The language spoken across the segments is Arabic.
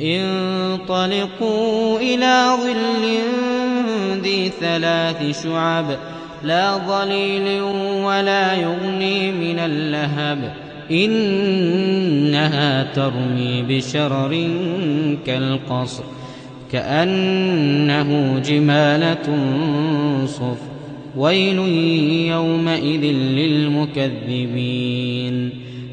انطلقوا إلى ظل ذي ثلاث شعب لا ظليل ولا يغني من اللهب. إنها ترمي بشرر كالقصر كأنه جمالة صفر. ويل يومئذ للمكذبين.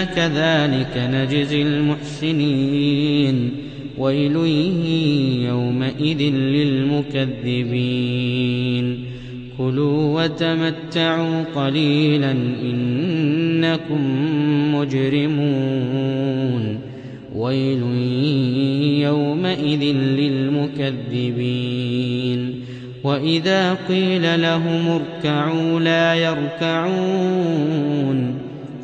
إنا كذلك نجزي المحسنين. ويل يومئذ للمكذبين. كلوا وتمتعوا قليلا إنكم مجرمون. ويل يومئذ للمكذبين. وإذا قيل لهم اركعوا لا يركعون.